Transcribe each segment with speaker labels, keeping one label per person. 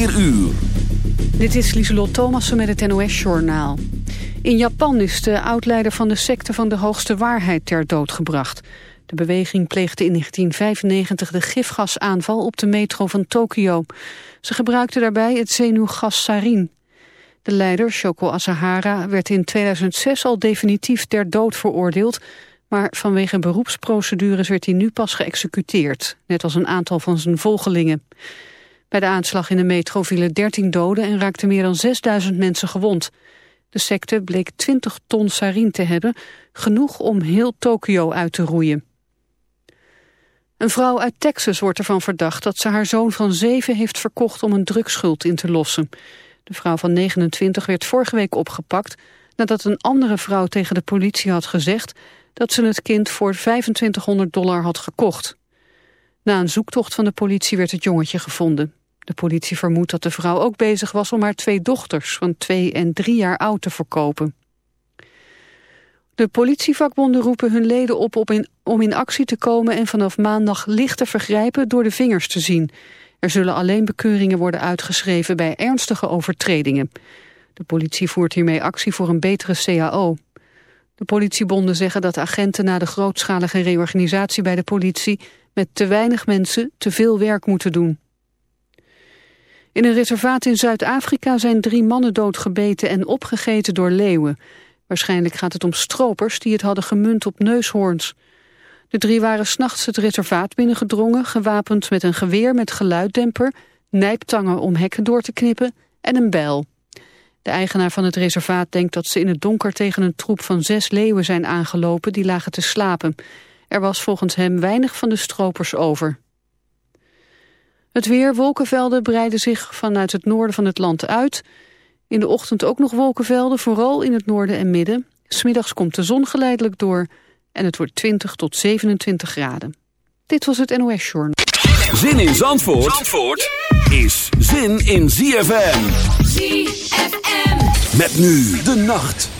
Speaker 1: 4 uur.
Speaker 2: Dit is Lieselot Thomassen met het NOS-journaal. In Japan is de oudleider van de secte van de hoogste waarheid ter dood gebracht. De beweging pleegde in 1995 de gifgasaanval op de metro van Tokio. Ze gebruikte daarbij het zenuwgas sarin. De leider, Shoko Asahara, werd in 2006 al definitief ter dood veroordeeld... maar vanwege beroepsprocedures werd hij nu pas geëxecuteerd... net als een aantal van zijn volgelingen. Bij de aanslag in de metro vielen 13 doden en raakten meer dan 6000 mensen gewond. De secte bleek 20 ton sarin te hebben, genoeg om heel Tokio uit te roeien. Een vrouw uit Texas wordt ervan verdacht dat ze haar zoon van zeven heeft verkocht om een drugschuld in te lossen. De vrouw van 29 werd vorige week opgepakt nadat een andere vrouw tegen de politie had gezegd dat ze het kind voor 2500 dollar had gekocht. Na een zoektocht van de politie werd het jongetje gevonden. De politie vermoedt dat de vrouw ook bezig was om haar twee dochters van twee en drie jaar oud te verkopen. De politievakbonden roepen hun leden op, om in actie te komen en vanaf maandag lichte vergrijpen door de vingers te zien. Er zullen alleen bekeuringen worden uitgeschreven bij ernstige overtredingen. De politie voert hiermee actie voor een betere CAO. De politiebonden zeggen dat agenten na de grootschalige reorganisatie bij de politie met te weinig mensen te veel werk moeten doen. In een reservaat in Zuid-Afrika zijn drie mannen doodgebeten en opgegeten door leeuwen. Waarschijnlijk gaat het om stropers die het hadden gemunt op neushoorns. De drie waren s'nachts het reservaat binnengedrongen, gewapend met een geweer met geluiddemper, nijptangen om hekken door te knippen en een bijl. De eigenaar van het reservaat denkt dat ze in het donker tegen een troep van zes leeuwen zijn aangelopen die lagen te slapen. Er was volgens hem weinig van de stropers over. Het weer, wolkenvelden breiden zich vanuit het noorden van het land uit. In de ochtend ook nog wolkenvelden, vooral in het noorden en midden. Smiddags komt de zon geleidelijk door en het wordt 20 tot 27 graden. Dit was het NOS Journal.
Speaker 1: Zin in Zandvoort, Zandvoort is zin in ZFM. ZFM. Met nu de nacht.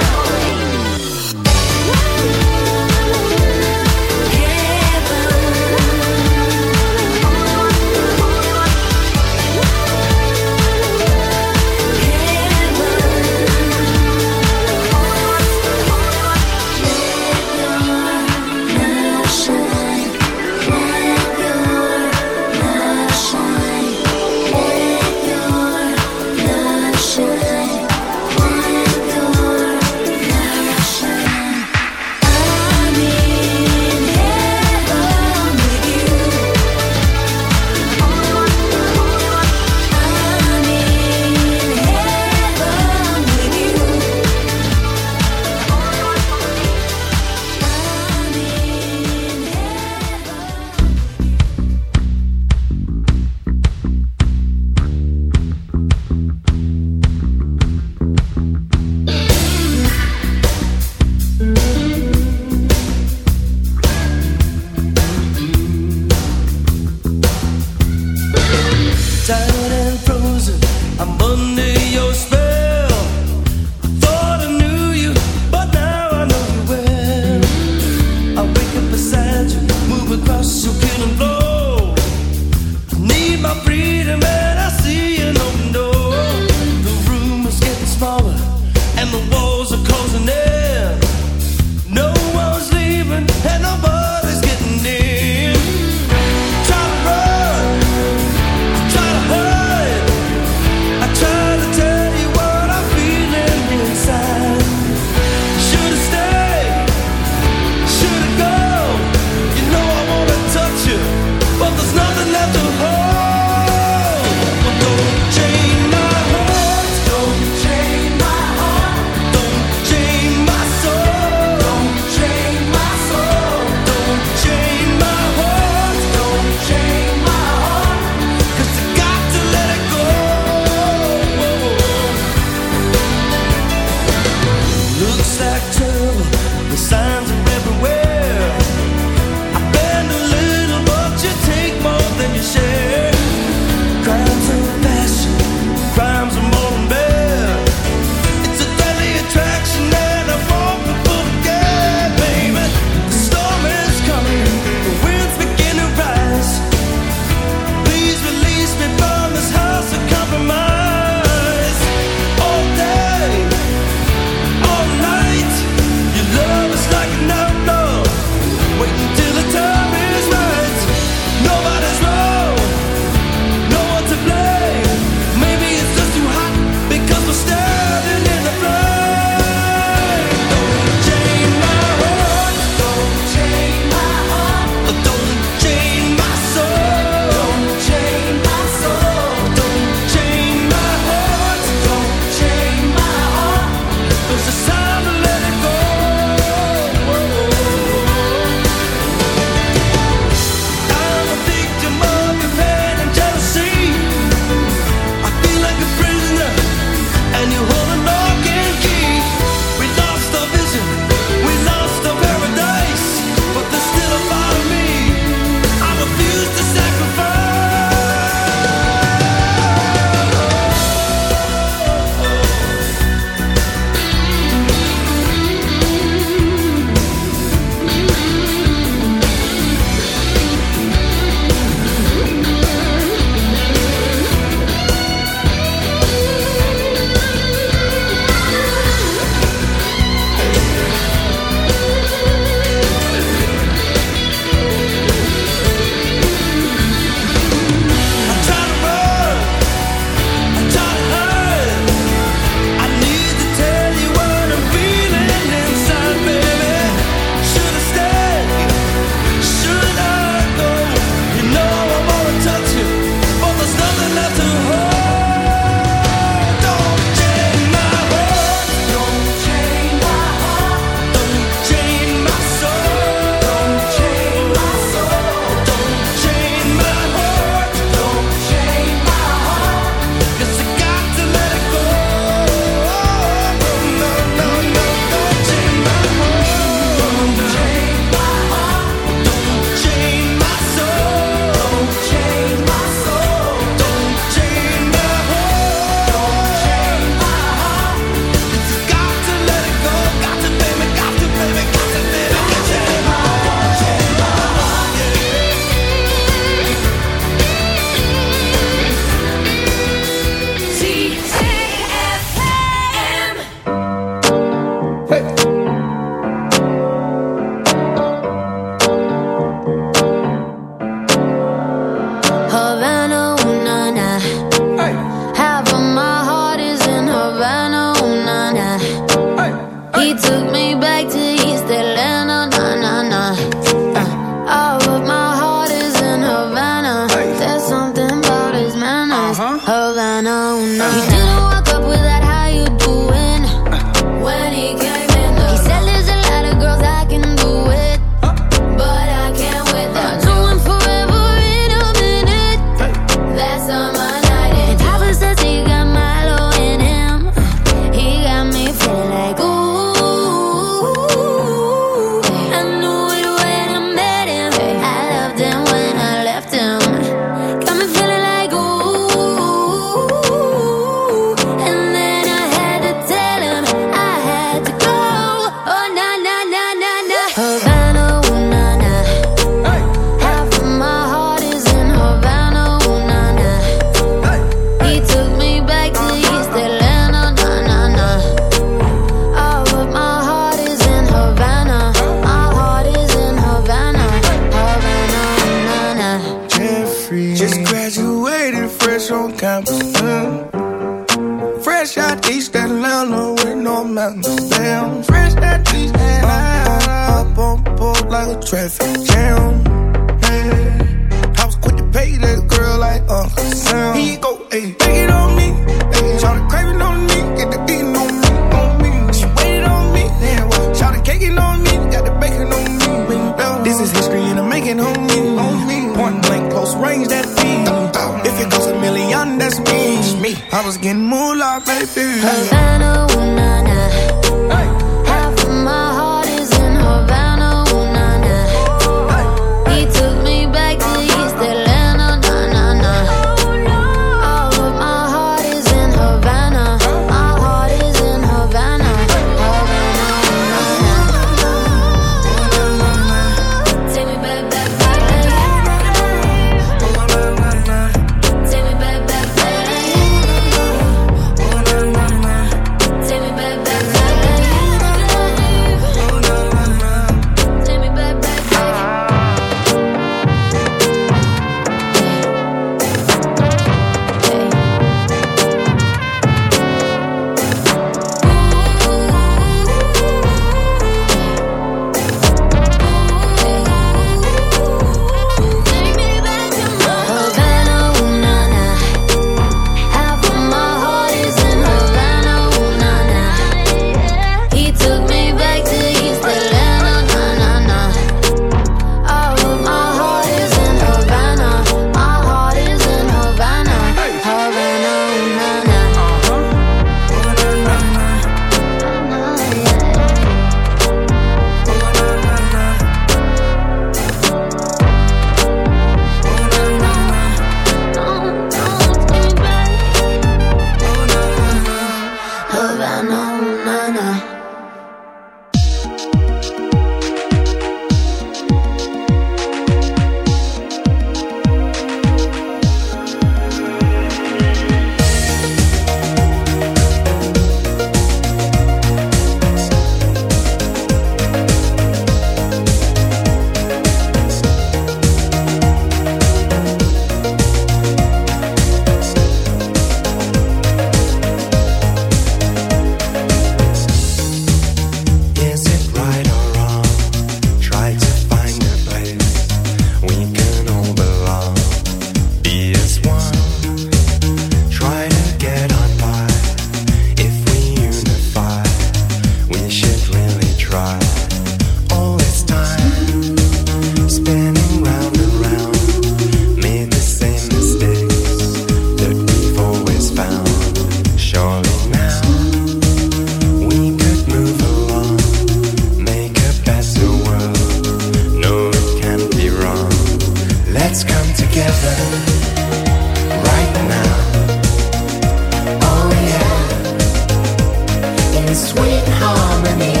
Speaker 3: Harmony.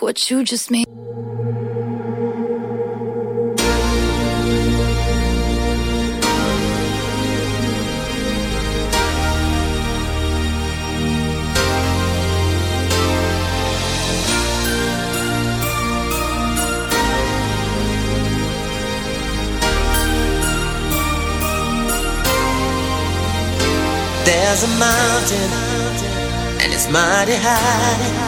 Speaker 4: What you just made.
Speaker 5: There's a mountain, and it's mighty high.